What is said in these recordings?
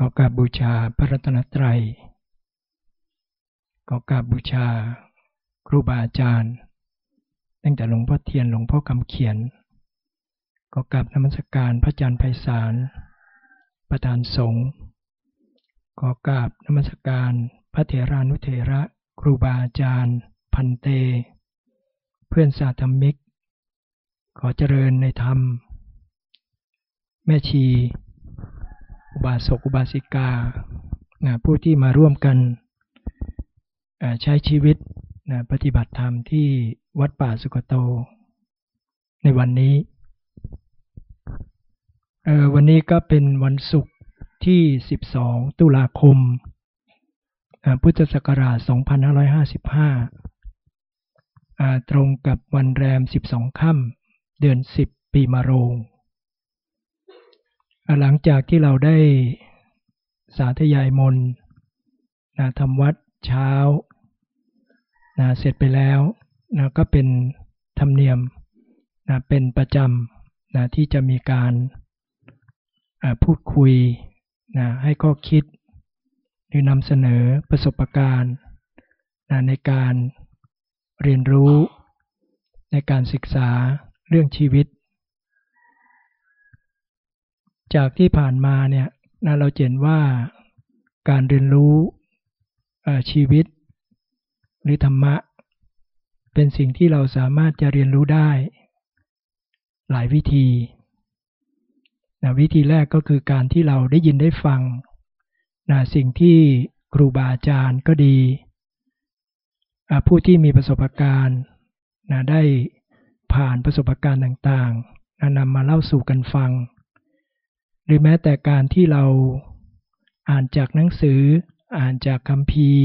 ขอกราบบูชาพระรัตนตรัย ขอกราบบูชาครูบาอาจารย์ ตั้งแต่หลวงพ่อเทียนหลวงพ่อคำเขียน ขอกราบนมัสการพระอาจารย์ไพศาล ประธานสงฆ์ ขอกราบนมัสการพระเถรานุเถระครูบาอาจารย์ พันเต เพื่อนสาธมิก ขอเจริญในธรรม แม่ชี อุบาสกอุบาสิกานะผู้ที่มาร่วมกันใช้ชีวิตนะปฏิบัติธรรมที่วัดป่าสุกโต ในวันนี้ วันนี้ก็เป็นวันศุกร์ที่ 12 ตุลาคม พุทธศักราช 2555 ตรงกับวันแรม 12 ค่ำเดือน 10 ปีมะโรง หลังจากที่เราได้สาธยายมนนะทำวัดเช้านะเสร็จไปแล้วนะก็เป็นธรรมเนียมนะเป็นประจำนะที่จะมีการพูดคุยนะให้ข้อคิด หรือนำเสนอประสบการณ์นะในการเรียนรู้ ในการศึกษาเรื่องชีวิต จากที่ผ่านมาเนี่ยนะเราเห็นว่าการเรียนรู้ชีวิต หรือธรรมะ เป็นสิ่งที่เราสามารถจะเรียนรู้ได้ หลายวิธีนะวิธีแรกก็คือการที่เราได้ยินได้ฟังนะสิ่งที่ครูบาอาจารย์ก็ดี ผู้ที่มีประสบการณ์นะได้ผ่านประสบการณ์ต่างๆนะนำมาเล่าสู่กันฟัง หรือแม้แต่การที่เราอ่านจากหนังสือ อ่านจากคัมภีร์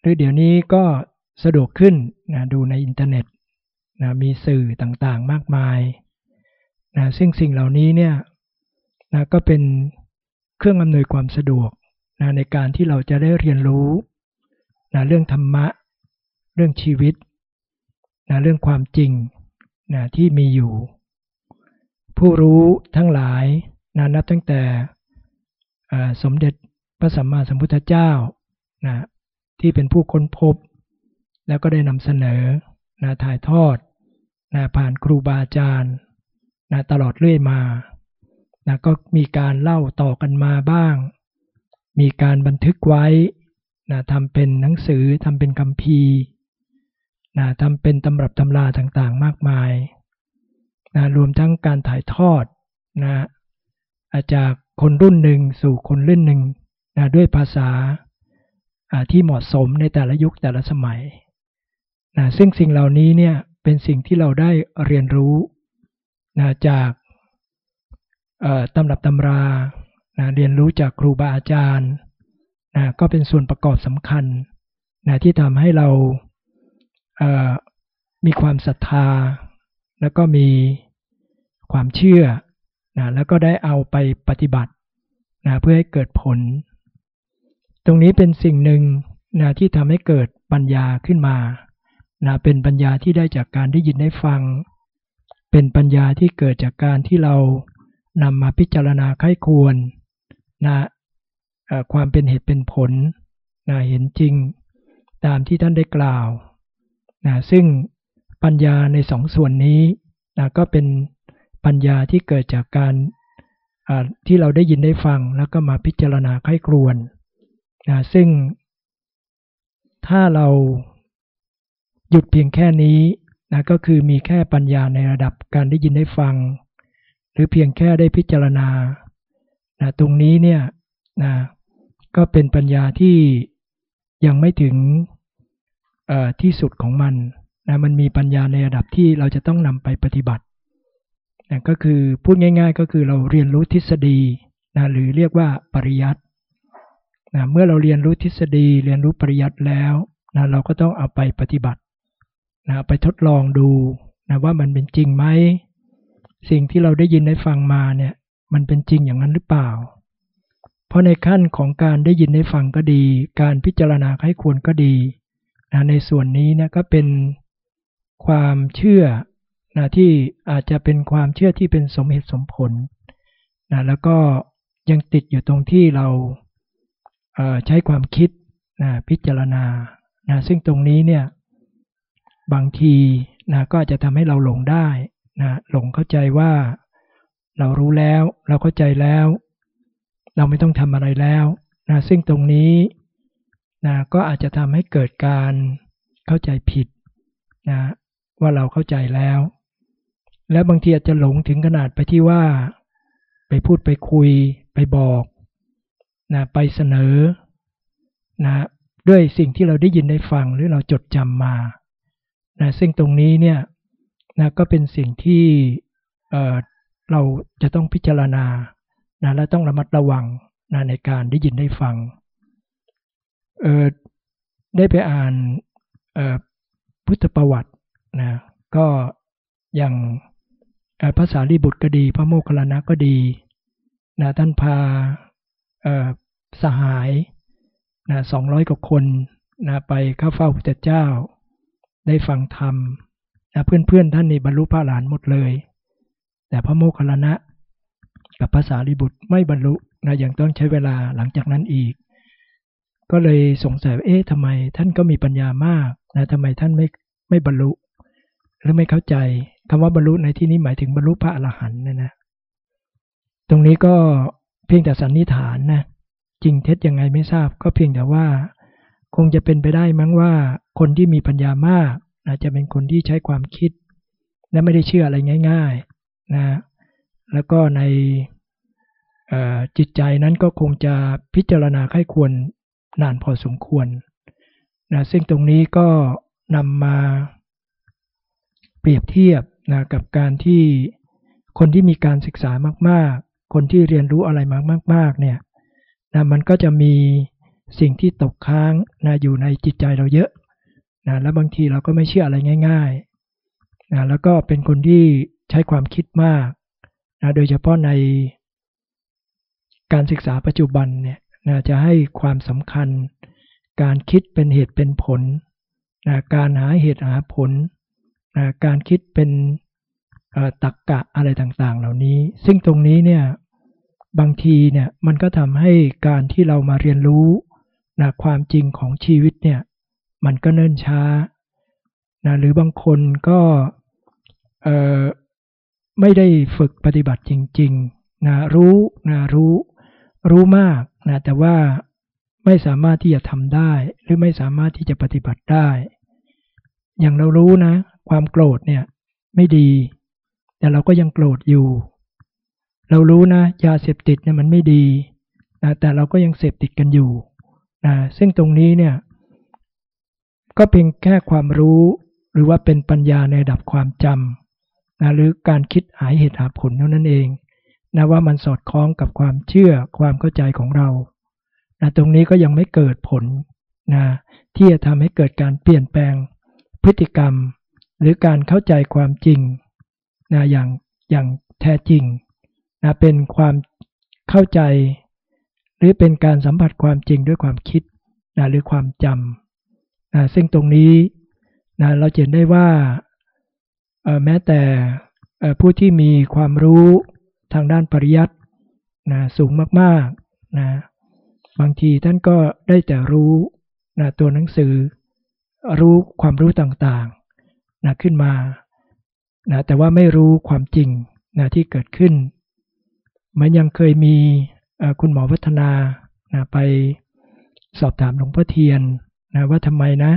หรือเดี๋ยวนี้ก็สะดวกขึ้นนะดูในอินเทอร์เน็ตนะมีสื่อต่างๆมากมายนะซึ่งสิ่งเหล่านี้เนี่ยนะก็เป็นเครื่องอำนวยความสะดวกนะในการที่เราจะได้เรียนรู้นะเรื่องธรรมะ เรื่องชีวิตนะเรื่องความจริงนะที่มีอยู่ ผู้รู้ทั้งหลายนะนับตั้งแต่สมเด็จพระสัมมาสัมพุทธเจ้านะที่เป็นผู้ค้นพบ แล้วก็ได้นำเสนอนะถ่ายทอดนะผ่านครูบาอาจารย์นะตลอดเรื่อยมานะก็มีการเล่าต่อกันมาบ้าง มีการบันทึกไว้นะทำเป็นหนังสือทำเป็นคำพีนะทำเป็นตำรับตำราต่างๆ มากมาย นะรวมทั้งการถ่ายทอดนะจากคนรุ่นหนึ่งสู่คนรุ่นหนึ่งนะด้วยภาษาที่เหมาะสมในแต่ละยุคแต่ละสมัยนะซึ่งสิ่งเหล่านี้เนี่ยเป็นสิ่งที่เราได้เรียนรู้นะจากตำรับตำรานะเรียนรู้จากครูบาอาจารย์นะก็เป็นส่วนประกอบสำคัญนะที่ทำให้เรามีความศรัทธา แล้วก็มี ความเชื่อนะแล้วก็ได้เอาไปปฏิบัตินะเพื่อให้เกิดผล ตรงนี้เป็นสิ่งหนึ่งนะที่ทำให้เกิดปัญญาขึ้นมานะเป็นปัญญาที่ได้จากการได้ยินได้ฟัง เป็นปัญญาที่เกิดจากการที่เรานำมาพิจารณาไข้ควรนะความเป็นเหตุเป็นผลนะเห็นจริงตามที่ท่านได้กล่าวนะซึ่งปัญญาในสองส่วนนี้นะก็เป็น ปัญญาที่เกิดจากการที่เราได้ยินได้ฟังแล้วก็มาพิจารณาไข้ครวนนะซึ่ง ถ้าเราหยุดเพียงแค่นี้นะก็คือมีแค่ปัญญาในระดับการได้ยินได้ฟัง หรือเพียงแค่ได้พิจารณานะตรงนี้เนี่ยนะก็เป็นปัญญาที่ยังไม่ถึงที่สุดของมันนะมันมีปัญญาในระดับที่เราจะต้องนำไปปฏิบัติ นะก็คือพูดง่าย ๆ ก็คือเราเรียนรู้ทฤษฎีนะหรือเรียกว่าปริยัตินะเมื่อเราเรียนรู้ทฤษฎีเรียนรู้ปริยัติแล้วนะเราก็ต้องเอาไปปฏิบัตินะไปทดลองดูนะว่ามันเป็นจริงไหมสิ่งที่เราได้ยินได้ฟังมาเนี่ยมันเป็นจริงอย่างนั้นหรือเปล่า เพราะในขั้นของการได้ยินได้ฟังก็ดี การพิจารณาให้ควรก็ดีนะในส่วนนี้นะก็เป็นความเชื่อ นะที่อาจจะเป็นความเชื่อที่เป็นสมเหตุสมผลนะแล้วก็ยังติดอยู่ตรงที่เราใช้ความคิดนะพิจารณานะซึ่งตรงนี้เนี่ยบางทีนะก็จะทำให้เราหลงได้นะหลงเข้าใจว่าเรารู้แล้ว เราเข้าใจแล้ว เราไม่ต้องทำอะไรแล้วนะซึ่งตรงนี้นะก็อาจจะทำให้เกิดการเข้าใจผิดนะว่าเราเข้าใจแล้ว และบางทีอาจจะหลงถึงขนาดไปที่ว่า ไปพูดไปคุย ไปบอกนะไปเสนอนะด้วยสิ่งที่เราได้ยินได้ฟังหรือเราจดจำมานะซึ่งตรงนี้เนี่ยนะก็เป็นสิ่งที่เเราจะต้องพิจารณานะและต้องระมัดระวังนะในการได้ยินได้ฟัง ได้ไปอ่านพุทธประวัตินะก็อย่า งภาษาลีบุตรก็ดี พระโมคคัลลานะก็ดีนะท่านพาสหายนะสองร้อยกว่าคนนะไปเข้าเฝ้าพระเจ้า ได้ฟังธรรมนะเพื่อนๆท่านนี่บรรลุพระหลานหมดเลย แต่พระโมคคัลลานะกับภาษาลีบุตรไม่บรรลุนะยังต้องใช้เวลาหลังจากนั้นอีก ก็เลยสงสัยเอ๊ะทำไมท่านก็มีปัญญามากนะทำไมท่านไม่ไม่บรรลุ หรือไม่เข้าใจ คำว่าบรรลุในที่นี้หมายถึงบรรลุพระอรหันต์นะนะ ตรงนี้ก็เพียงแต่สันนิษฐานนะจริงเท็จยังไงไม่ทราบ ก็เพียงแต่ว่า คงจะเป็นไปได้มั้งว่าคนที่มีปัญญามาก อาจจะเป็นคนที่ใช้ความคิด และไม่ได้เชื่ออะไรง่าย ๆนะแล้วก็ในจิตใจนั้นก็คงจะพิจารณาไข้ควรนานพอสมควรนะซึ่งตรงนี้ก็นำมาเปรียบเทียบ นะกับการที่คนที่มีการศึกษามากๆ คนที่เรียนรู้อะไรมามากๆเนี่ยนะมันก็จะมีสิ่งที่ตกค้างนะอยู่ในจิตใจเราเยอะนะแล้วบางทีเราก็ไม่เชื่ออะไรง่ายๆนะแล้วก็เป็นคนที่ใช้ความคิดมากนะโดยเฉพาะในการศึกษาปัจจุบันเนี่ยนะจะให้ความสำคัญ การคิดเป็นเหตุเป็นผลนะการหาเหตุหาผล การคิดเป็นตักกะอะไรต่างๆ เหล่านี้ ซึ่งตรงนี้เนี่ยบางทีเนี่ยมันก็ทำให้การที่เรามาเรียนรู้นะความจริงของชีวิตเนี่ยมันก็เนิ่นช้านะหรือบางคนก็ไม่ได้ฝึกปฏิบัติจริงๆนะรู้นะรู้รู้มากนะแต่ว่าไม่สามารถที่จะทำได้ หรือไม่สามารถที่จะปฏิบัติได้ อย่างเรารู้นะ ความโกรธเนี่ยไม่ดี แต่เราก็ยังโกรธอยู่ เรารู้นะยาเสพติดเนี่ยมันไม่ดีนะแต่เราก็ยังเสพติดกันอยู่นะซึ่งตรงนี้เนี่ยก็เพียงแค่ความรู้หรือว่าเป็นปัญญาในระดับความจำนะหรือการคิดหาเหตุหาผลเท่านั้นเองนะว่ามันสอดคล้องกับความเชื่อความเข้าใจของเรานะตรงนี้ก็ยังไม่เกิดผลนะที่จะทำให้เกิดการเปลี่ยนแปลงพฤติกรรม หรือการเข้าใจความจริงนะอย่างอย่างแท้จริงนะเป็นความเข้าใจ หรือเป็นการสัมผัสความจริงด้วยความคิดนะหรือความจำนะซึ่งตรงนี้นะเราเห็นได้ว่าแม้แต่ผู้ที่มีความรู้ทางด้านปริยัตินะสูงมากๆนะบางทีท่านก็ได้แต่รู้นะตัวหนังสือรู้ความรู้ต่างๆ นะขึ้นมานะแต่ว่าไม่รู้ความจริงนะที่เกิดขึ้นมันยังเคยมีคุณหมอวัฒนานะไปสอบถามหลวงพ่อเทียนนะว่าทำไมนะ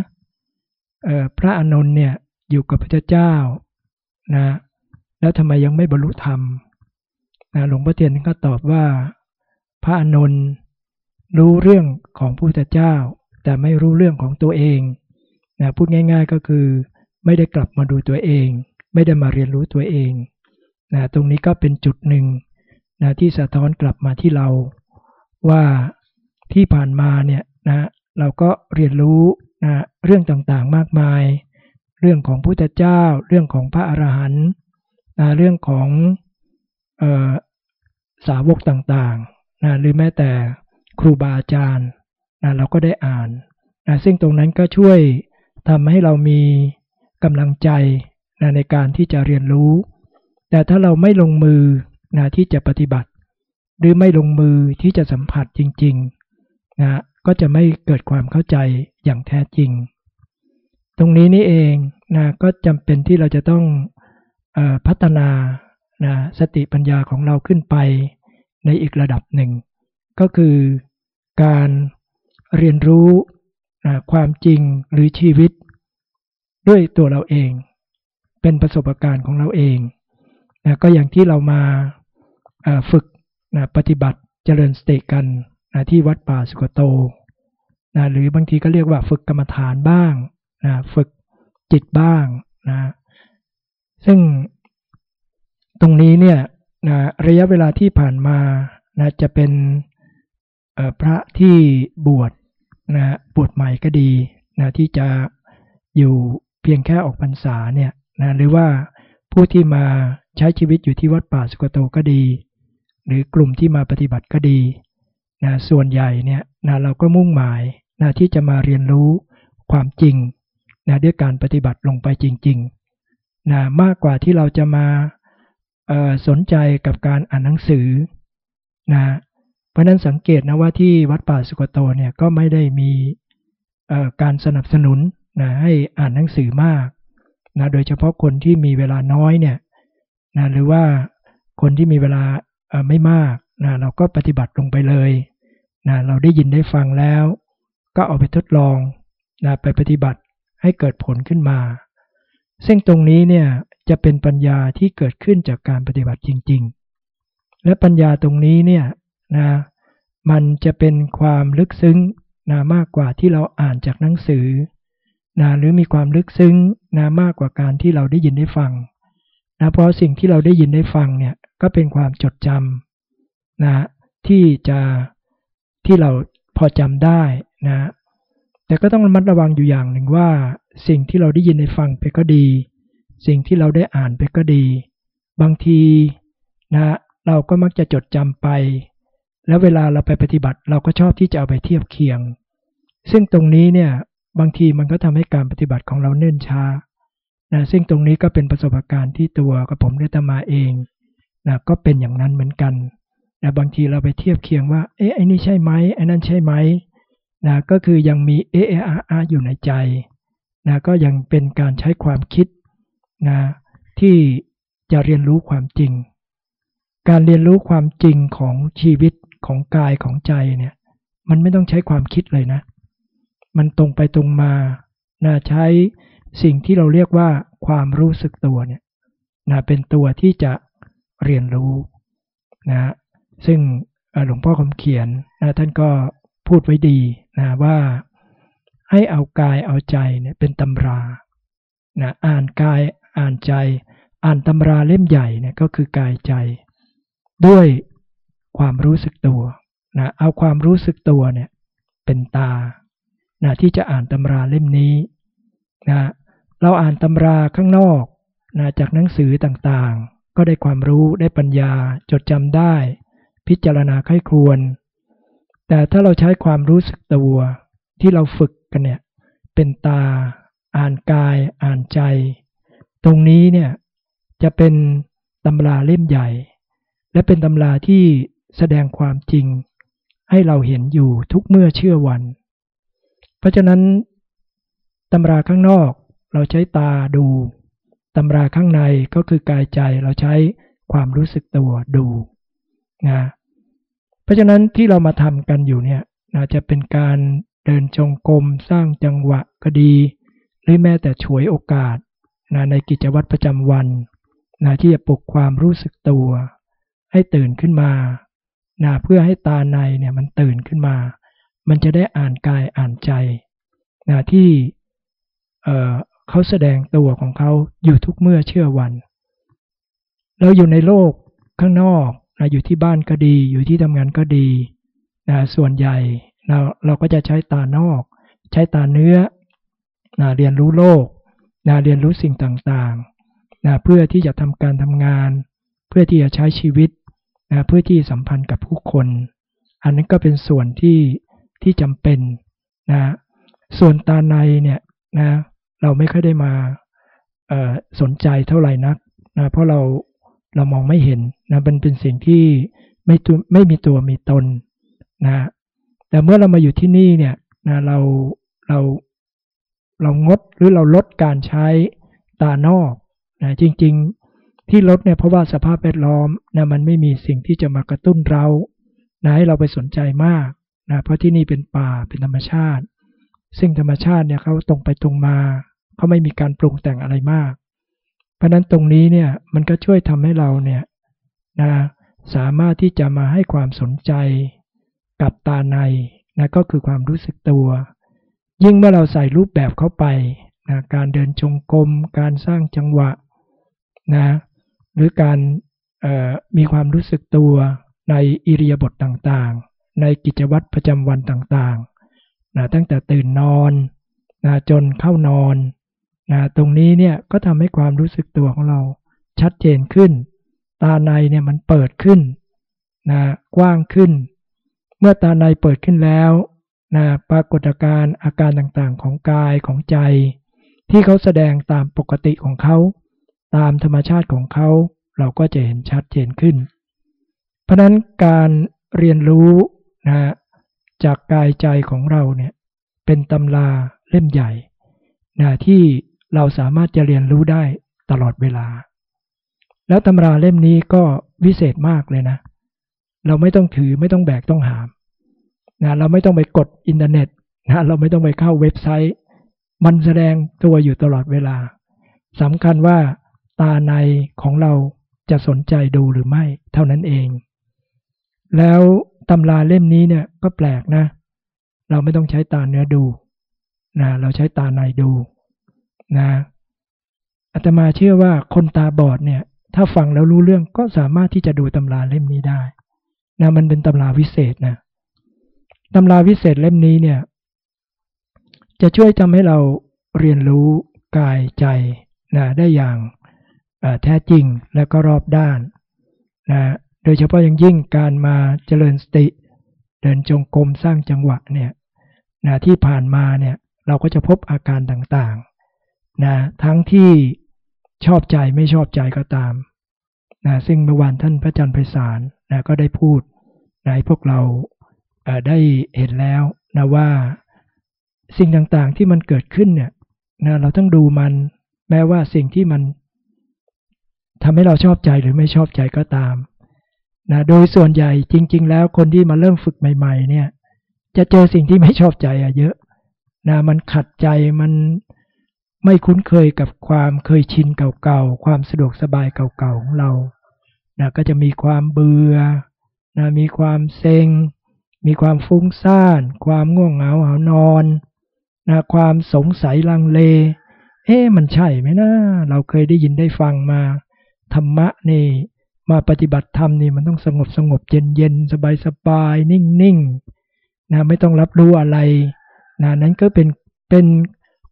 พระอานนท์เนี่ยอยู่กับพระเจ้านะแล้วทำไมยังไม่บรรลุธรรมนะหลวงพ่อเทียนก็ตอบว่าพระอานนท์รู้เรื่องของพระพุทธเจ้า แต่ไม่รู้เรื่องของตัวเองนะพูดง่าย ๆก็คือ ไม่ได้กลับมาดูตัวเอง ไม่ได้มาเรียนรู้ตัวเองนะตรงนี้ก็เป็นจุดหนึ่งนะที่สะท้อนกลับมาที่เรา ว่าที่ผ่านมาเนี่ยนะเราก็เรียนรู้นะเรื่องต่างๆมากมาย เรื่องของพุทธเจ้า เรื่องของพระอรหันต์นะเรื่องของออสาวกต่างๆนะหรือแม้แต่ครูบาอาจารย์นะเราก็ได้อ่านนะซึ่งตรงนั้นก็ช่วยทำให้เรามี กำลังใจนะในการที่จะเรียนรู้ แต่ถ้าเราไม่ลงมือนะที่จะปฏิบัติ หรือไม่ลงมือที่จะสัมผัสจริงๆนะก็จะไม่เกิดความเข้าใจอย่างแท้จริง ตรงนี้นี่เองนะก็จำเป็นที่เราจะต้องอพัฒนานะสติปัญญาของเราขึ้นไปในอีกระดับหนึ่ง ก็คือการเรียนรู้นะความจริงหรือชีวิต ด้วยตัวเราเอง เป็นประสบการณ์ของเราเองนะก็อย่างที่เรามาฝึกนะปฏิบัติเจริญสติกันนะที่วัดป่าสุกโตนะหรือบางทีก็เรียกว่าฝึกกรรมฐานบ้างนะฝึกจิตบ้างนะซึ่งตรงนี้เนี่ยนะระยะเวลาที่ผ่านมานะจะเป็นพระที่บวชนะบวชใหม่ก็ดีนะที่จะอยู่ พียงแค่ออกพรรษาเนี่ยนะหรือว่าผู้ที่มาใช้ชีวิตอยู่ที่วัดป่าสุกโตก็ดี หรือกลุ่มที่มาปฏิบัติก็ดีนะส่วนใหญ่เนี่ยนะเราก็มุ่งหมายนะที่จะมาเรียนรู้ความจริงนะด้วยการปฏิบัติลงไปจริงๆนะมากกว่าที่เราจะมาสนใจกับการอ่านหนังสือนะเพราะนั้นสังเกตนะว่าที่วัดป่าสุกโตเนี่ยก็ไม่ได้มีการสนับสนุน นะให้อ่านหนังสือมากนะโดยเฉพาะคนที่มีเวลาน้อยเนี่ยนะหรือว่าคนที่มีเวลาไม่มากนะเราก็ปฏิบัติลงไปเลยนะเราได้ยินได้ฟังแล้ว ก็เอาไปทดลองนะไปปฏิบัติให้เกิดผลขึ้นมา ซึ่งตรงนี้เนี่ยจะเป็นปัญญาที่เกิดขึ้นจากการปฏิบัติจริง ๆ และปัญญาตรงนี้เนี่ยนะมันจะเป็นความลึกซึ้งนะมากกว่าที่เราอ่านจากหนังสือ นะหรือมีความลึกซึ้งนะมากกว่าการที่เราได้ยินได้ฟังนะเพราะสิ่งที่เราได้ยินได้ฟังเนี่ยก็เป็นความจดจำนะที่จะที่เราพอจำได้นะแต่ก็ต้องระมัดระวังอยู่อย่างหนึ่งว่า สิ่งที่เราได้ยินได้ฟังไปก็ดี สิ่งที่เราได้อ่านไปก็ดี บางทีนะเราก็มักจะจดจำไป แล้วเวลาเราไปปฏิบัติเราก็ชอบที่จะเอาไปเทียบเคียง ซึ่งตรงนี้เนี่ย บางทีมันก็ทำให้การปฏิบัติของเราเนิ่นช้านะซึ่งตรงนี้ก็เป็นประสบการณ์ที่ตัวกับผมได้ตมาเองนะก็เป็นอย่างนั้นเหมือนกันนะบางทีเราไปเทียบเคียงว่า เอ๊ะไอ้นี่ใช่ไหมไอ้นั่นใช่ไหมนะก็คือยังมีเอเออาอาอยู่ในใจนะก็ยังเป็นการใช้ความคิดนะที่จะเรียนรู้ความจริง การเรียนรู้ความจริงของชีวิตของกายของใจเนี่ย มันไม่ต้องใช้ความคิดเลยนะ มันตรงไปตรงมานะใช้สิ่งที่เราเรียกว่าความรู้สึกตัวเนี่ยนะเป็นตัวที่จะเรียนรู้นะซึ่งหลวงพ่อคำเขียนนะท่านก็พูดไว้ดีนะว่าให้เอากายเอาใจเนี่ยเป็นตำรานะอ่านกายอ่านใจ อ่านตำราเล่มใหญ่เนี่ยก็คือกายใจ ด้วยความรู้สึกตัวนะเอาความรู้สึกตัวเนี่ยเป็นตา นะที่จะอ่านตำราเล่มนี้นะเราอ่านตำราข้างนอกนะจากหนังสือต่างๆ ก็ได้ความรู้ได้ปัญญาจดจำได้ พิจารณาไข้ครวน แต่ถ้าเราใช้ความรู้สึกตัวที่เราฝึกกันเนี่ยเป็นตา อ่านกาย อ่านใจ ตรงนี้เนี่ยจะเป็นตำราเล่มใหญ่ และเป็นตำราที่แสดงความจริง ให้เราเห็นอยู่ทุกเมื่อเชื่อวัน เพราะฉะนั้นตำราข้างนอกเราใช้ตาดูตำราข้างในก็คือกายใจเราใช้ความรู้สึกตัวดูนะเพราะฉะนั้นที่เรามาทำกันอยู่เนี่ยนะจะเป็นการเดินจงกรมสร้างจังหวะก็ดี หรือแม้แต่ช่วยโอกาสนะในกิจวัตรประจำวันนะที่จะปลุกความรู้สึกตัว ให้ตื่นขึ้นมานะเพื่อให้ตาในเนี่ยมันตื่นขึ้นมา มันจะได้อ่านกายอ่านใจนะที่เขาแสดงตัวของเขาอยู่ทุกเมื่อเชื่อวัน เราอยู่ในโลกข้างนอกนะอยู่ที่บ้านก็ดี อยู่ที่ทำงานก็ดีนะส่วนใหญ่เราเราก็จะใช้ตานอก ใช้ตาเนื้อนะเรียนรู้โลกนะเรียนรู้สิ่งต่างๆนะเพื่อที่จะทำการทำงาน เพื่อที่จะใช้ชีวิตนะเพื่อที่สัมพันธ์กับผู้คน อันนั้นก็เป็นส่วนที่ ที่จำเป็นนะส่วนตาในเนี่ยนะเราไม่ค่อยได้มาสนใจเท่าไหร่นักนะเพราะเราเรามองไม่เห็นนะมันเป็นสิ่งที่ไม่ตัวไม่มีตัวมีตนนะแต่เมื่อเรามาอยู่ที่นี่เนี่ยนะเราเราเรางดหรือเราลดการใช้ตานอกนะจริงๆที่ลดเนี่ยเพราะว่าสภาพแวดล้อมนะมันไม่มีสิ่งที่จะมากระตุ้นเรานะให้เราไปสนใจมาก นะเพราะที่นี่เป็นป่าเป็นธรรมชาติ ซึ่งธรรมชาติเนี่ยเขาตรงไปตรงมาเขาไม่มีการปรุงแต่งอะไรมาก เพราะนั้นตรงนี้เนี่ยมันก็ช่วยทำให้เราเนี่ยนะสามารถที่จะมาให้ความสนใจกับตาในนะก็คือความรู้สึกตัว ยิ่งเมื่อเราใส่รูปแบบเข้าไปนะการเดินจงกรมการสร้างจังหวะนะหรือการมีความรู้สึกตัวในอิริยาบถต่าง ในกิจวัตรประจำวันต่างๆนะตั้งแต่ตื่นนอนนะจนเข้านอนนะตรงนี้เนี่ยก็ทำให้ความรู้สึกตัวของเราชัดเจนขึ้น ตาในเนี่ยมันเปิดขึ้นนะกว้างขึ้น เมื่อตาในเปิดขึ้นแล้วนะปรากฏการณ์อาการต่างๆของกายของใจ ที่เขาแสดงตามปกติของเขา ตามธรรมชาติของเขา เราก็จะเห็นชัดเจนขึ้น เพราะนั้นการเรียนรู้ นะจากกายใจของเราเนี่ยเป็นตำราเล่มใหญ่นะที่เราสามารถจะเรียนรู้ได้ตลอดเวลา แล้วตำราเล่มนี้ก็วิเศษมากเลยนะ เราไม่ต้องถือไม่ต้องแบกต้องหามนะเราไม่ต้องไปกดอินเทอร์เน็ตนะเราไม่ต้องไปเข้าเว็บไซต์ มันแสดงตัวอยู่ตลอดเวลาสำคัญว่าตาในของเราจะสนใจดูหรือไม่เท่านั้นเอง แล้ว ตำราเล่มนี้เนี่ยก็แปลกนะ เราไม่ต้องใช้ตาเนื้อดูนะเราใช้ตาในดูนะอาตมาเชื่อว่าคนตาบอดเนี่ย ถ้าฟังแล้วรู้เรื่องก็สามารถที่จะดูตำราเล่มนี้ได้นะมันเป็นตำราวิเศษนะตำราวิเศษเล่มนี้เนี่ย จะช่วยทำให้เราเรียนรู้กายใจนะได้อย่างแท้จริงและก็รอบด้านนะ โดยเฉพาะอย่างยิ่งการมาเจริญสติ เดินจงกรมสร้างจังหวะเนี่ยนะที่ผ่านมาเนี่ยเราก็จะพบอาการต่างๆนะทั้งที่ชอบใจไม่ชอบใจก็ตามนะซึ่งเมื่อวานท่านพระอาจารย์ไพศาลนะก็ได้พูดนะให้พวกเราได้เห็นแล้วนะว่าสิ่งต่างๆที่มันเกิดขึ้นเนี่ยนะเราต้องดูมันแม้ว่าสิ่งที่มันทำให้เราชอบใจหรือไม่ชอบใจก็ตาม นะโดยส่วนใหญ่จริง ๆ แล้วคนที่มาเริ่มฝึกใหม่ ๆ เนี่ย จะเจอสิ่งที่ไม่ชอบใจอะเยอะนะมันขัดใจมันไม่คุ้นเคยกับความเคยชินเก่าๆ ความสะดวกสบายเก่าๆของเรานะก็จะมีความเบื่อนะมีความเซ็ง มีความฟุ้งซ่าน ความง่วงเหงาหานอนนะความสงสัยลังเล เอ๊ะมันใช่ไหมนะ เราเคยได้ยินได้ฟังมา ธรรมะนี่ มาปฏิบัติธรรมนี่มันต้องสงบสงบเย็นเย็นสบายสบายนิ่งนิ่งนะไม่ต้องรับรู้อะไรนะนั้นก็เป็นเป็น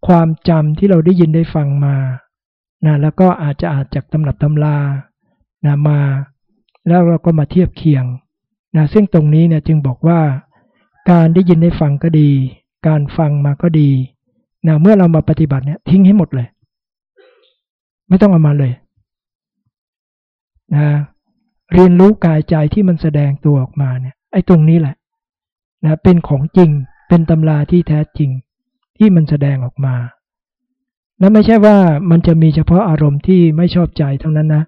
ความจำที่เราได้ยินได้ฟังมานะแล้วก็อาจจะอาจจากตำรับตำรานะมา แล้วเราก็มาเทียบเคียงนะซึ่งตรงนี้เนี่ยจึงบอกว่า การได้ยินได้ฟังก็ดี การฟังมาก็ดีนะเมื่อเรามาปฏิบัติเนี่ยทิ้งให้หมดเลย ไม่ต้องเอามาเลย นะเรียนรู้กายใจที่มันแสดงตัวออกมาเนี่ยไอ้ตรงนี้แหละนะเป็นของจริงเป็นตำราที่แท้จริงที่มันแสดงออกมา และไม่ใช่ว่ามันจะมีเฉพาะอารมณ์ที่ไม่ชอบใจเท่านั้นนะ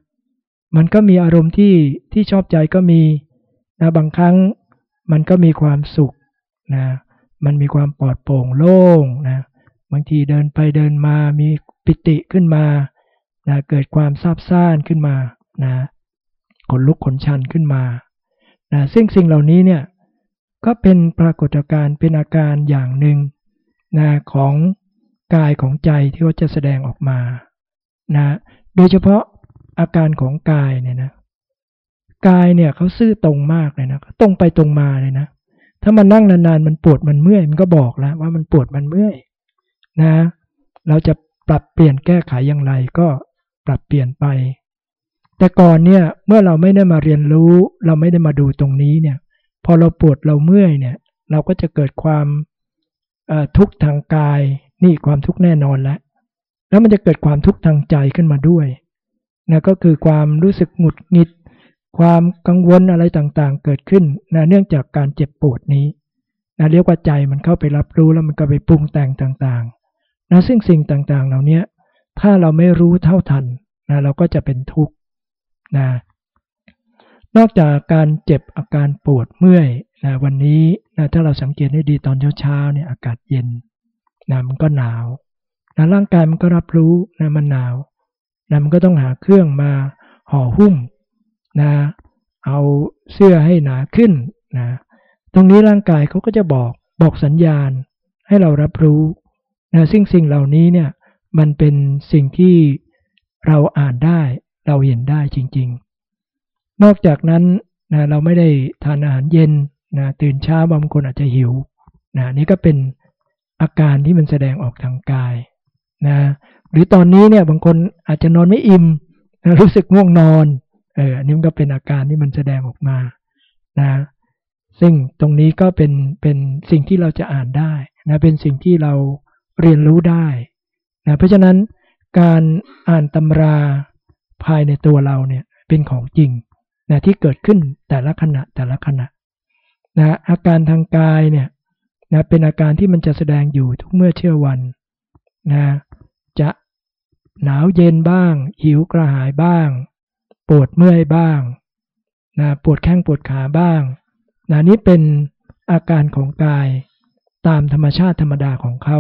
มันก็มีอารมณ์ที่ที่ชอบใจก็มีนะบางครั้งมันก็มีความสุขนะมันมีความปลอดโปร่งโล่งนะบางทีเดินไปเดินมามีปิติขึ้นมานะเกิดความซาบซ่านขึ้นมา นะขนลุกขนชันขึ้นมานะซึ่งสิ่งเหล่านี้เนี่ยก็เป็นปรากฏการณ์เป็นอาการอย่างหนึ่งนะของกายของใจที่ว่าจะแสดงออกมานะโดยเฉพาะอาการของกายเนี่ยนะกายเนี่ยเขาซื่อตรงมากเลยนะตรงไปตรงมาเลยนะ ถ้ามันนั่งนานๆมันปวดมันเมื่อย มันก็บอกแล้วว่ามันปวดมันเมื่อยนะ เราจะปรับเปลี่ยนแก้ไขอย่างไรก็ปรับเปลี่ยนไป แต่ก่อนเนี่ยเมื่อเราไม่ได้มาเรียนรู้ เราไม่ได้มาดูตรงนี้เนี่ย พอเราปวดเราเมื่อยเนี่ย เราก็จะเกิดความทุกข์ทางกาย นี่ความทุกข์แน่นอนแล้วแล้วมันจะเกิดความทุกข์ทางใจขึ้นมาด้วยนะก็คือความรู้สึกหงุดหงิด ความกังวลอะไรต่างๆ เกิดขึ้นนะเนื่องจากการเจ็บปวดนี้นะเรียกว่าใจมันเข้าไปรับรู้แล้วมันก็ไปปรุงแต่งต่างๆนะซึ่งสิ่งต่างๆ เหล่านี้ถ้าเราไม่รู้เท่าทันนะเราก็จะเป็นทุกข์ นะนอกจากการเจ็บอาการปวดเมื่อยนะวันนี้นะถ้าเราสังเกตให้ดีตอนเช้าๆเนี่ยอากาศเย็นนะมันก็หนาวนะร่างกายมันก็รับรู้นะมันหนาวนะมันก็ต้องหาเครื่องมาห่อหุ้มนะเอาเสื้อให้หนาขึ้นนะตรงนี้ร่างกายเขาก็จะบอกบอกสัญญาณให้เรารับรู้นะสิ่งสิ่งเหล่านี้เนี่ยมันเป็นสิ่งที่เราอ่านได้ เราเห็นได้จริง ๆ นอกจากนั้นนะเราไม่ได้ทานอาหารเย็นนะตื่นเช้าบางคนอาจจะหิวนะนี่ก็เป็นอาการที่มันแสดงออกทางกายนะหรือตอนนี้เนี่ยบางคนอาจจะนอนไม่อิ่มนะรู้สึกง่วงนอนเอออันนี้มันก็เป็นอาการที่มันแสดงออกมานะซึ่งตรงนี้ก็เป็นเป็นสิ่งที่เราจะอ่านได้นะเป็นสิ่งที่เราเรียนรู้ได้นะเพราะฉะนั้นการอ่านตำรา ภายในตัวเราเนี่ยเป็นของจริงนะที่เกิดขึ้นแต่ละขณะแต่ละขณะนะอาการทางกายเนี่ยนะเป็นอาการที่มันจะแสดงอยู่ทุกเมื่อเชื่อวันนะจะหนาวเย็นบ้าง หิวกระหายบ้าง ปวดเมื่อยบ้างนะปวดแข้งปวดขาบ้างนะนี้เป็นอาการของกายตามธรรมชาติธรรมดาของเขา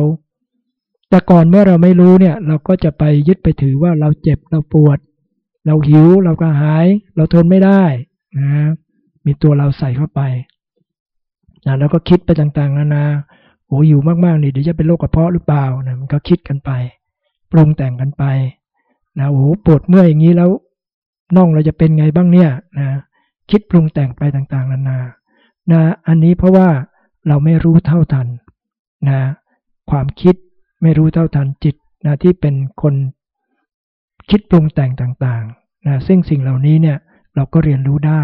แต่ก่อนเมื่อเราไม่รู้เนี่ยเราก็จะไปยึดไปถือว่าเราเจ็บเราปวด เราหิวเรากระหาย เราทนไม่ได้นะมีตัวเราใส่เข้าไปนะแล้วก็คิดไปต่างๆนานาโอ้หิวมากๆนี่เดี๋ยวจะเป็นโรคกระเพาะหรือเปล่านะมันก็คิดกันไป ปรุงแต่งกันไปนะโอ้ปวดเมื่อยอย่างนี้แล้วน่องเราจะเป็นไงบ้างเนี่ยนะคิดปรุงแต่งไปต่างๆ นานานะอันนี้เพราะว่าเราไม่รู้เท่าทันนะความคิดไม่รู้เท่าทันจิตนะที่เป็นคนคิดปรุงแต่งต่างๆ นะซึ่งสิ่งเหล่านี้เนี่ยเราก็เรียนรู้ได้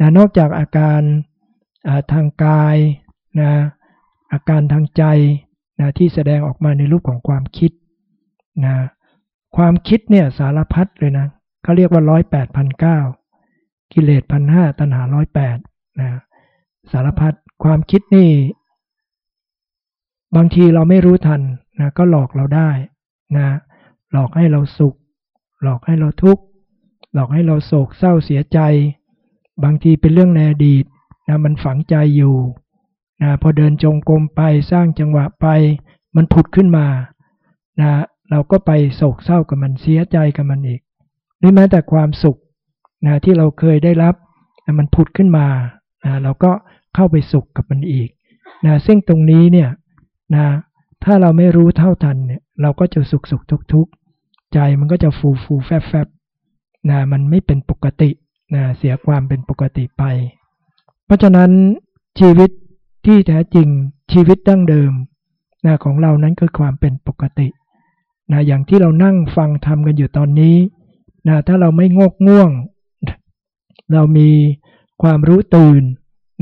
นะนอกจากอาการทางกายนะอาการทางใจนะที่แสดงออกมาในรูปของความคิดนะความคิดเนี่ยสารพัดเลยนะเขาเรียกว่าร้อยแปดพันเก้ากิเลสพันห้าตัณหาร้อยแปดนะสารพัดความคิดนี่ บางทีเราไม่รู้ทันนะก็หลอกเราได้นะหลอกให้เราสุข หลอกให้เราทุกข์ หลอกให้เราโศกเศร้าเสียใจ บางทีเป็นเรื่องในอดีตนะมันฝังใจอยู่นะพอเดินจงกรมไปสร้างจังหวะไป มันผุดขึ้นมานะเราก็ไปโศกเศร้ากับมันเสียใจกับมันอีกหรือแม้แต่ความสุขนะที่เราเคยได้รับนะมันผุดขึ้นมานะเราก็เข้าไปสุขกับมันอีกนะซึ่งตรงนี้เนี่ยนะถ้าเราไม่รู้เท่าทันเนี่ยเราก็จะสุขสุขทุกทุกใจมันก็จะฟูฟูแฟบแฟบ นะมันไม่เป็นปกตินะเสียความเป็นปกติไป เพราะฉะนั้นชีวิตที่แท้จริงชีวิตดั้งเดิมนะของเรานั้นคือความเป็นปกตินะอย่างที่เรานั่งฟังทำกันอยู่ตอนนี้นะถ้าเราไม่งกง่วง เรามีความรู้ตื่น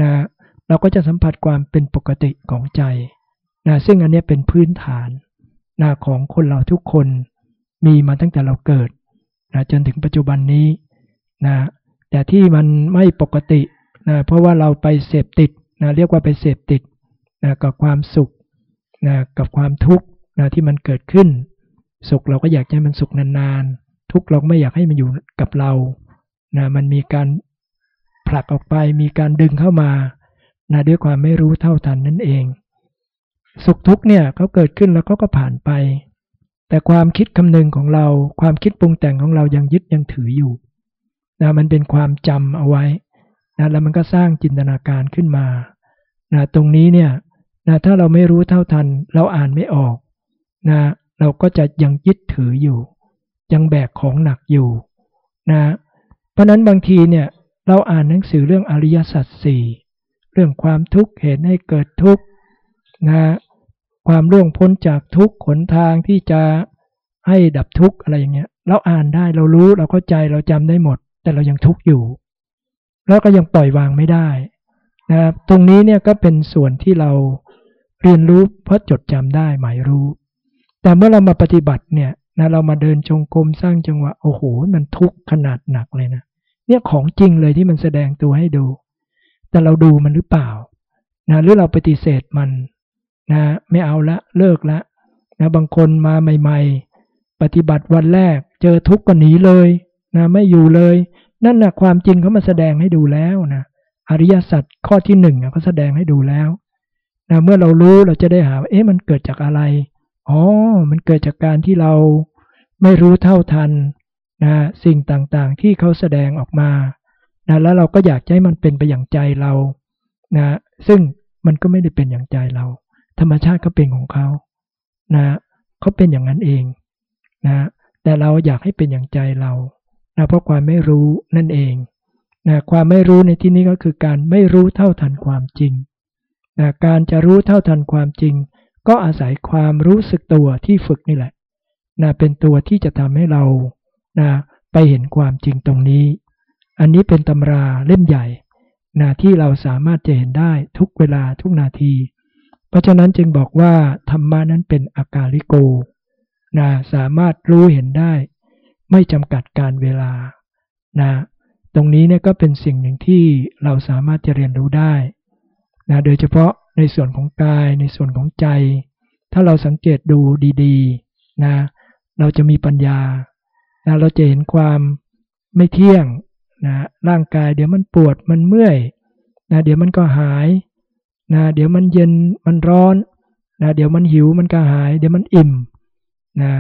นะเราก็จะสัมผัสความเป็นปกติของใจนะซึ่งอันนี้เป็นพื้นฐานนะของคนเราทุกคนมีมาตั้งแต่เราเกิด นะจนถึงปัจจุบันนี้นะแต่ที่มันไม่ปกตินะเพราะว่าเราไปเสพติดนะเรียกว่าไปเสพติดนะกับความสุขนะกับความทุกข์นะที่มันเกิดขึ้น สุขเราก็อยากให้มันสุขนานๆ ทุกข์เราไม่อยากให้มันอยู่กับเรานะมันมีการผลักออกไปมีการดึงเข้ามานะด้วยความไม่รู้เท่าทันนั่นเอง สุขทุกข์เนี่ยเขาเกิดขึ้นแล้วเขาก็ผ่านไป แต่ความคิดคำนึงของเรา ความคิดปรุงแต่งของเรายังยึดยังถืออยู่นะมันเป็นความจำเอาไว้นะแล้วมันก็สร้างจินตนาการขึ้นมานะตรงนี้เนี่ยนะถ้าเราไม่รู้เท่าทัน เราอ่านไม่ออกนะเราก็จะยังยึดถืออยู่ ยังแบกของหนักอยู่นะเพราะนั้นบางทีเนี่ยเราอ่านหนังสือเรื่องอริยสัจสี่เรื่องความทุกข์เหตุให้เกิดทุกข์นะ ความร่วงพ้นจากทุกข์ขนทางที่จะให้ดับทุกข์อะไรอย่างเงี้ยเราอ่านได้เรารู้เราเข้าใจเราจำได้หมด แต่เรายังทุกข์อยู่ แล้วก็ยังปล่อยวางไม่ได้นะครับตรงนี้เนี่ยก็เป็นส่วนที่เราเรียนรู้เพราะจดจำได้หมายรู้ แต่เมื่อเรามาปฏิบัติเนี่ยนะเรามาเดินจงกรมสร้างจังหวะโอ้โหมันทุกข์ขนาดหนักเลยนะเนี่ยของจริงเลยที่มันแสดงตัวให้ดู แต่เราดูมันหรือเปล่านะหรือเราปฏิเสธมัน นะไม่เอาละเลิกละนะบางคนมาใหม่ ๆ ปฏิบัติวันแรก เจอทุกข์ก็หนีเลยนะไม่อยู่เลย นั่นนะความจริงเขามาแสดงให้ดูแล้วนะอริยสัจข้อที่หนึ่งเขาแสดงให้ดูแล้วนะเมื่อเรารู้เราจะได้หาเอ๊ะมันเกิดจากอะไรอ๋อมันเกิดจากการที่เราไม่รู้เท่าทันนะสิ่งต่างๆที่เขาแสดงออกมานะแล้วเราก็อยากให้มันเป็นไปอย่างใจเรานะซึ่งมันก็ไม่ได้เป็นอย่างใจเรา ธรรมชาติก็เป็นของเขานะเขาเป็นอย่างนั้นเองนะแต่เราอยากให้เป็นอย่างใจเรานะเพราะความไม่รู้นั่นเองนะความไม่รู้ในที่นี้ก็คือการไม่รู้เท่าทันความจริงนะการจะรู้เท่าทันความจริง ก็อาศัยความรู้สึกตัวที่ฝึกนี่แหละนะเป็นตัวที่จะทำให้เรานะไปเห็นความจริงตรงนี้ อันนี้เป็นตำราเล่มใหญ่นะที่เราสามารถจะเห็นได้ทุกเวลาทุกนาที เพราะฉะนั้นจึงบอกว่าธรรมานั้นเป็นอากาลิโกนะสามารถรู้เห็นได้ ไม่จำกัดการเวลานะตรงนี้เนี่ยก็เป็นสิ่งหนึ่งที่เราสามารถจะเรียนรู้ได้นะโดยเฉพาะในส่วนของกายในส่วนของใจ ถ้าเราสังเกตดูดีๆนะเราจะมีปัญญานะเราจะเห็นความไม่เที่ยงนะร่างกายเดี๋ยวมันปวดมันเมื่อยนะเดี๋ยวมันก็หาย นะเดี๋ยวมันเย็นมันร้อนนะเดี๋ยวมันหิวมันก็หาย เดี๋ยวมันอิ่มนะ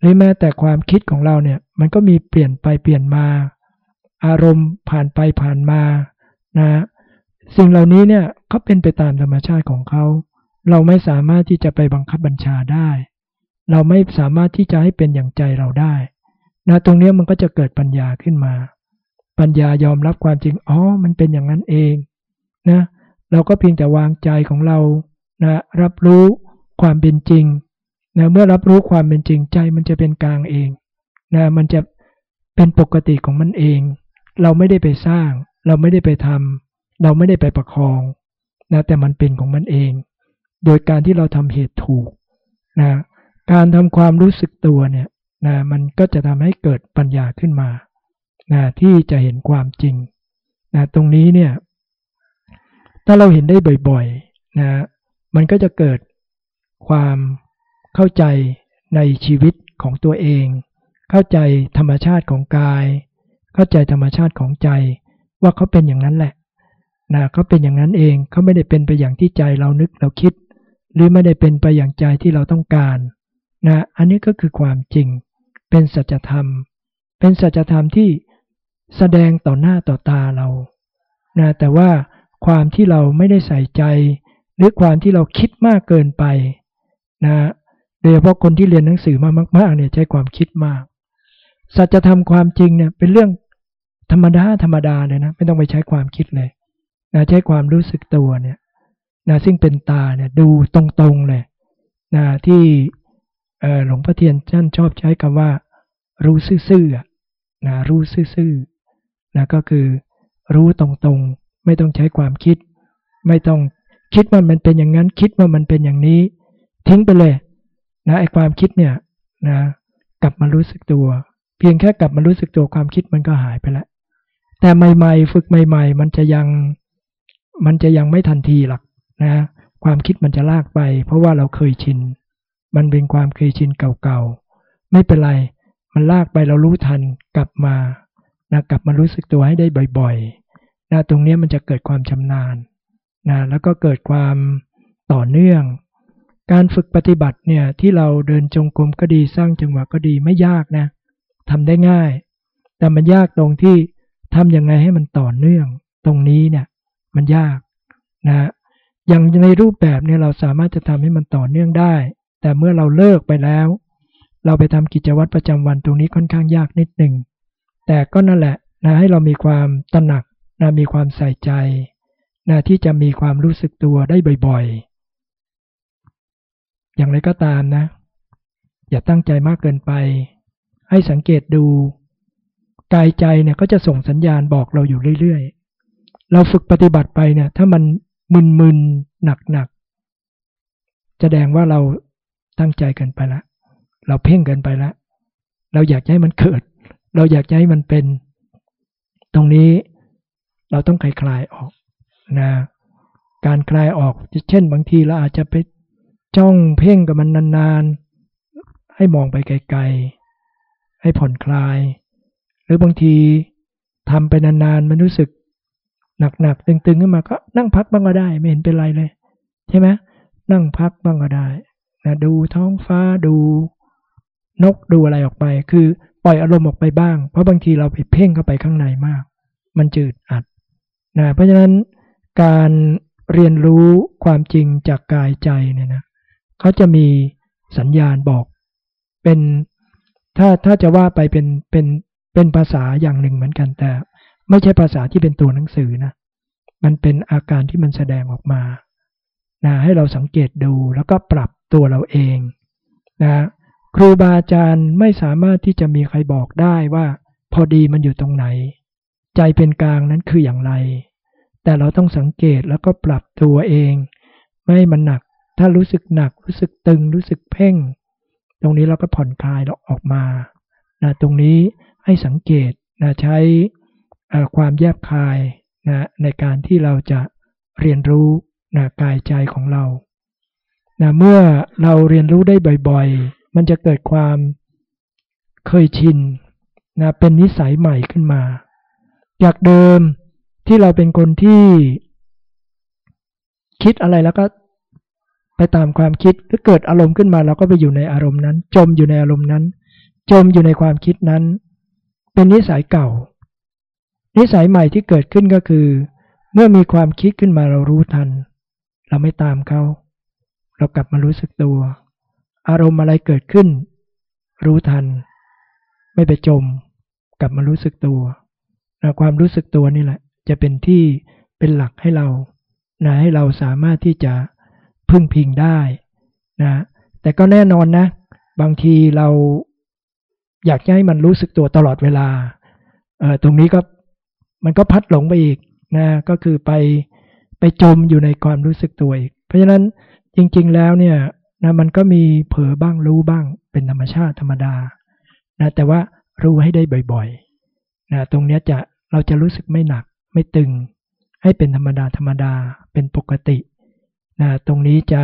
หรือแม้แต่ความคิดของเราเนี่ยมันก็มีเปลี่ยนไปเปลี่ยนมา อารมณ์ผ่านไปผ่านมานะสิ่งเหล่านี้เนี่ยเขาเป็นไปตามธรรมชาติของเขาเราไม่สามารถที่จะไปบังคับบัญชาได้ เราไม่สามารถที่จะให้เป็นอย่างใจเราได้นะตรงนี้มันก็จะเกิดปัญญาขึ้นมา ปัญญายอมรับความจริงอ๋อมันเป็นอย่างนั้นเองนะเราก็เพียงแต่วางใจของเรานะรับรู้ความเป็นจริงนะเมื่อรับรู้ความเป็นจริงใจมันจะเป็นกลางเองนะมันจะเป็นปกติของมันเอง เราไม่ได้ไปสร้าง เราไม่ได้ไปทำเราไม่ได้ไปประคองนะแต่มันเป็นของมันเอง โดยการที่เราทำเหตุถูกนะการทำความรู้สึกตัวเนี่ยนะมันก็จะทำให้เกิดปัญญาขึ้นมานะที่จะเห็นความจริงนะตรงนี้เนี่ย ถ้าเราเห็นได้บ่อยๆนะมันก็จะเกิดความเข้าใจในชีวิตของตัวเอง เข้าใจธรรมชาติของกาย เข้าใจธรรมชาติของใจ ว่าเขาเป็นอย่างนั้นแหละนะเขาเป็นอย่างนั้นเองเขาไม่ได้เป็นไปอย่างที่ใจเรานึกเราคิด หรือไม่ได้เป็นไปอย่างใจที่เราต้องการนะอันนี้ก็คือความจริง เป็นสัจธรรม เป็นสัจธรรมที่แสดงต่อหน้าต่อตาเรานะแต่ว่า ความที่เราไม่ได้ใส่ใจ หรือความที่เราคิดมากเกินไปนะโดยเฉพาะคนที่เรียนหนังสือมามากๆเนี่ยใช้ความคิดมาก สัจธรรมความจริงเนี่ยเป็นเรื่องธรรมดาธรรมดาเลยนะไม่ต้องไปใช้ความคิดเลยนะใช้ความรู้สึกตัวเนี่ยนะซึ่งเป็นตาเนี่ยดูตรงๆเลยนะที่หลวงพ่อเทียนท่านชอบใช้คำว่า รู้ซื่อๆนะรู้ซื่อๆนะก็คือรู้ตรงๆ ไม่ต้องใช้ความคิด ไม่ต้องคิดว่ามันเป็นอย่างนั้น คิดว่ามันเป็นอย่างนี้ ทิ้งไปเลยนะไอ้ความคิดเนี่ยนะกลับมารู้สึกตัว เพียงแค่กลับมารู้สึกตัวความคิดมันก็หายไปแล้วแต่ใหม่ ๆ ฝึกใหม่ ๆ มันจะยังมันจะยังไม่ทันทีหรอกนะความคิดมันจะลากไป เพราะว่าเราเคยชิน มันเป็นความเคยชินเก่าๆ ไม่เป็นไร มันลากไปเรารู้ทันกลับมานะกลับมารู้สึกตัวให้ได้บ่อย ๆ นะตรงนี้มันจะเกิดความชำนาญนะแล้วก็เกิดความต่อเนื่อง การฝึกปฏิบัติเนี่ยที่เราเดินจงกรมก็ดีสร้างจังหวะก็ดีไม่ยากนะทำได้ง่าย แต่มันยากตรงที่ทำยังไงให้มันต่อเนื่อง ตรงนี้เนี่ยมันยากนะอย่างในรูปแบบเนี่ยเราสามารถจะทำให้มันต่อเนื่องได้ แต่เมื่อเราเลิกไปแล้ว เราไปทำกิจวัตรประจำวันตรงนี้ค่อนข้างยากนิดหนึ่งแต่ก็นั่นแหละนะให้เรามีความตระหนัก นะมีความใส่ใจนะที่จะมีความรู้สึกตัวได้บ่อยๆ อย่างไรก็ตามนะ อย่าตั้งใจมากเกินไป ให้สังเกตดู กายใจเนี่ยก็จะส่งสัญญาณบอกเราอยู่เรื่อยๆ เราฝึกปฏิบัติไปเนี่ย ถ้ามันมึนๆ หนักๆ แสดงว่าเราตั้งใจเกันไปละ เราเพ่งเกันไปละ เราอยากให้มันเกิด เราอยากให้มันเป็น ตรงนี้ เราต้องคลายคลายออกนะการคลายออกเช่น บางทีเราอาจจะไปจ้องเพ่งกับมันนานๆ ให้มองไปไกลๆ ให้ผ่อนคลาย หรือบางทีทำไปนานๆ มันรู้สึกหนักๆ ตึงๆ ขึ้นมาก็นั่งพักบ้างก็ได้ ไม่เห็นเป็นไรเลย ใช่ไหมนั่งพักบ้างก็ได้นะดูท้องฟ้าดูนกดูอะไรออกไป คือปล่อยอารมณ์ออกไปบ้าง เพราะบางทีเราไปเพ่งเข้าไปข้างในมาก มันจืดอัด นะเพราะฉะนั้นการเรียนรู้ความจริงจากกายใจเนี่ยนะเขาจะมีสัญญาณบอกเป็นถ้าถ้าจะว่าไปเป็นเป็นเป็นภาษาอย่างหนึ่งเหมือนกันแต่ ไม่ใช่ภาษาที่เป็นตัวหนังสือนะมันเป็นอาการที่มันแสดงออกมานะให้เราสังเกตดูแล้วก็ปรับตัวเราเองนะครูบาอาจารย์ไม่สามารถที่จะมีใครบอกได้ว่า พอดีมันอยู่ตรงไหน ใจเป็นกลางนั้นคืออย่างไร แต่เราต้องสังเกตแล้วก็ปรับตัวเอง ไม่ให้มันหนัก ถ้ารู้สึกหนักรู้สึกตึงรู้สึกเพ่ง ตรงนี้เราก็ผ่อนคลายเราออกมานะตรงนี้ให้สังเกตนะใช้ความแยบคายนะในการที่เราจะเรียนรู้นะกายใจของเรานะเมื่อเราเรียนรู้ได้บ่อยๆ มันจะเกิดความเคยชินนะเป็นนิสัยใหม่ขึ้นมา จากเดิมที่เราเป็นคนที่คิดอะไรแล้วก็ไปตามความคิดหรือเกิดอารมณ์ขึ้นมาเราก็ไปอยู่ในอารมณ์นั้น จมอยู่ในอารมณ์นั้น จมอยู่ในความคิดนั้น เป็นนิสัยเก่า นิสัยใหม่ที่เกิดขึ้นก็คือ เมื่อมีความคิดขึ้นมาเรารู้ทัน เราไม่ตามเขาเรากลับมารู้สึกตัว อารมณ์อะไรเกิดขึ้น รู้ทัน ไม่ไปจม กลับมารู้สึกตัว นะความรู้สึกตัวนี่แหละ จะเป็นที่เป็นหลักให้เรานะให้เราสามารถที่จะพึ่งพิงได้นะแต่ก็แน่นอนนะ บางทีเราอยากให้มันรู้สึกตัวตลอดเวลาเออตรงนี้ก็มันก็พัดหลงไปอีกนะก็คือไปไปจมอยู่ในความรู้สึกตัวอีก เพราะฉะนั้นจริง ๆแล้วเนี่ยนะมันก็มีเผลอบ้างรู้บ้างเป็นธรรมชาติธรรมดานะแต่ว่ารู้ให้ได้บ่อยๆนะตรงนี้จะ เราจะรู้สึกไม่หนักไม่ตึง ให้เป็นธรรมดาธรรมดาเป็นปกตินะตรงนี้จะ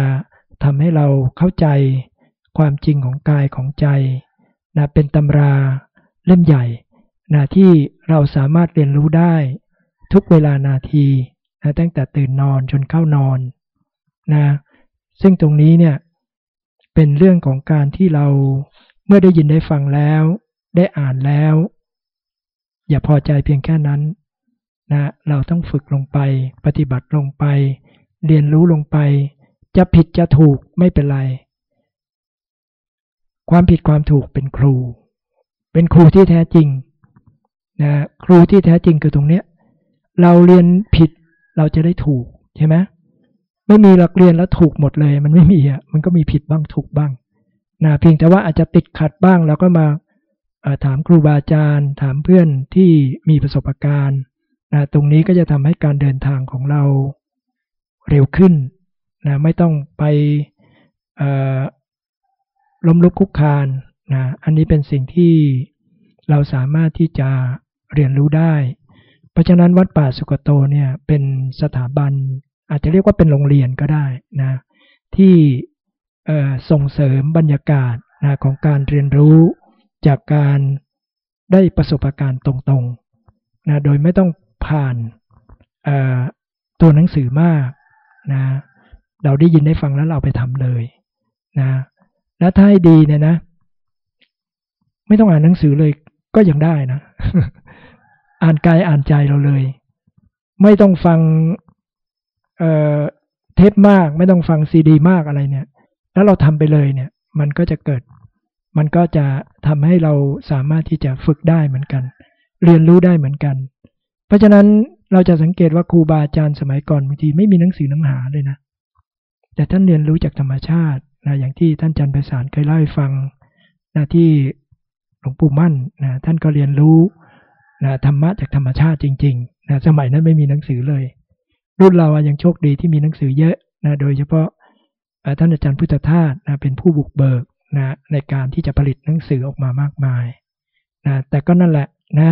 ทำให้เราเข้าใจความจริงของกายของใจนะเป็นตำราเล่มใหญ่นะที่เราสามารถเรียนรู้ได้ทุกเวลานาทีนะตั้งแต่ตื่นนอนจนเข้านอนนะซึ่งตรงนี้เนี่ยเป็นเรื่องของการที่เราเมื่อได้ยินได้ฟังแล้ว ได้อ่านแล้ว อย่าพอใจเพียงแค่นั้นนะเราต้องฝึกลงไป ปฏิบัติลงไป เรียนรู้ลงไป จะผิดจะถูกไม่เป็นไร ความผิดความถูกเป็นครู เป็นครูที่แท้จริงนะครูที่แท้จริงคือตรงเนี้ยเราเรียนผิดเราจะได้ถูกใช่ไหมไม่มีหลักเรียนแล้วถูกหมดเลย มันไม่มีอะมันก็มีผิดบ้างถูกบ้างนะเพียงแต่ว่าอาจจะติดขัดบ้าง แล้วก็มา ถามครูบาอาจารย์ ถามเพื่อนที่มีประสบการณ์นะตรงนี้ก็จะทำให้การเดินทางของเราเร็วขึ้นนะไม่ต้องไปล้มลุกคุกคานนะอันนี้เป็นสิ่งที่เราสามารถที่จะเรียนรู้ได้ เพราะฉะนั้นวัดป่าสุกโตเนี่ยเป็นสถาบันอาจจะเรียกว่าเป็นโรงเรียนก็ได้นะที่ส่งเสริมบรรยากาศนะของการเรียนรู้ จากการได้ประสบการณ์ตรงๆนะโดยไม่ต้องผ่านตัวหนังสือมากนะเราได้ยินได้ฟังแล้วเราไปทำเลยนะและถ้าให้ดีเนี่ยนะ ไม่ต้องอ่านหนังสือเลยก็ยังได้นะ อ่านกายอ่านใจเราเลย ไม่ต้องฟังเเทปมาก ไม่ต้องฟังซีดี มากอะไรเนี่ย แล้วเราทำไปเลยเนี่ย มันก็จะเกิด มันก็จะทำให้เราสามารถที่จะฝึกได้เหมือนกัน เรียนรู้ได้เหมือนกัน เพราะฉะนั้นเราจะสังเกตว่าครูบาอาจารย์สมัยก่อนบางทีไม่มีหนังสือหนังหาเลยนะ แต่ท่านเรียนรู้จากธรรมชาตินะอย่างที่ท่านจันทร์ไพศาลเคยเล่าให้ฟังนะที่หลวงปู่มั่นนะท่านก็เรียนรู้นะธรรมะจากธรรมชาติจริงๆนะสมัยนั้นไม่มีหนังสือเลย รุ่นเรายังโชคดีที่มีหนังสือเยอะนะโดยเฉพาะท่านอาจารย์พุทธทาสนะเป็นผู้บุกเบิก นะในการที่จะผลิตหนังสือออกมามากมายนะแต่ก็นั่นแหละนะ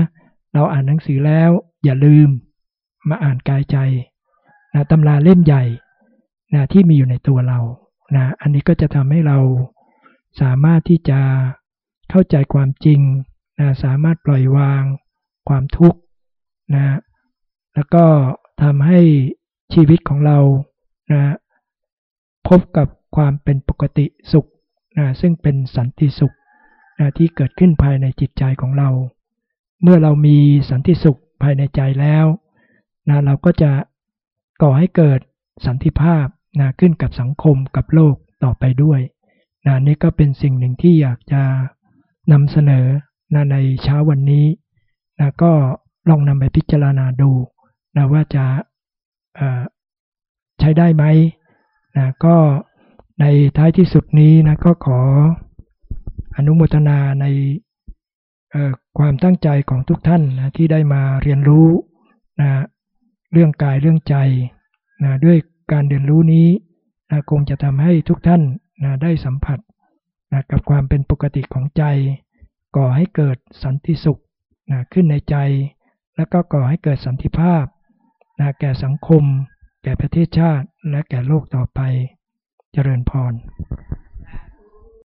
เราอ่านหนังสือแล้วอย่าลืมมาอ่านกายใจนะตำราเล่มใหญ่นะที่มีอยู่ในตัวเรานะอันนี้ก็จะทำให้เราสามารถที่จะเข้าใจความจริงนะสามารถปล่อยวาง ความทุกข์นะแล้วก็ทำให้ชีวิตของเรานะพบกับความเป็นปกติสุข นะซึ่งเป็นสันติสุขนะที่เกิดขึ้นภายในจิตใจของเรา เมื่อเรามีสันติสุขภายในใจแล้วนะเราก็จะก่อให้เกิดสันติภาพนะขึ้นกับสังคมกับโลกต่อไปด้วยนะนี่ก็เป็นสิ่งหนึ่งที่อยากจะนำเสนอนะในเช้าวันนี้นะก็ลองนำไปพิจารณาดูนะว่าจะใช้ได้ไหมนะก็ ในท้ายที่สุดนี้นะก็ขออนุโมทนาในความตั้งใจของทุกท่านนะที่ได้มาเรียนรู้นะเรื่องกายเรื่องใจนะด้วยการเรียนรู้นี้นะคงจะทำให้ทุกท่านนะได้สัมผัสนะกับความเป็นปกติของใจ ก่อให้เกิดสันติสุขนะขึ้นในใจ แล้วก็ก่อให้เกิดสันติภาพนะแก่สังคม แก่ประเทศชาติ และแก่โลกต่อไป เจริญพร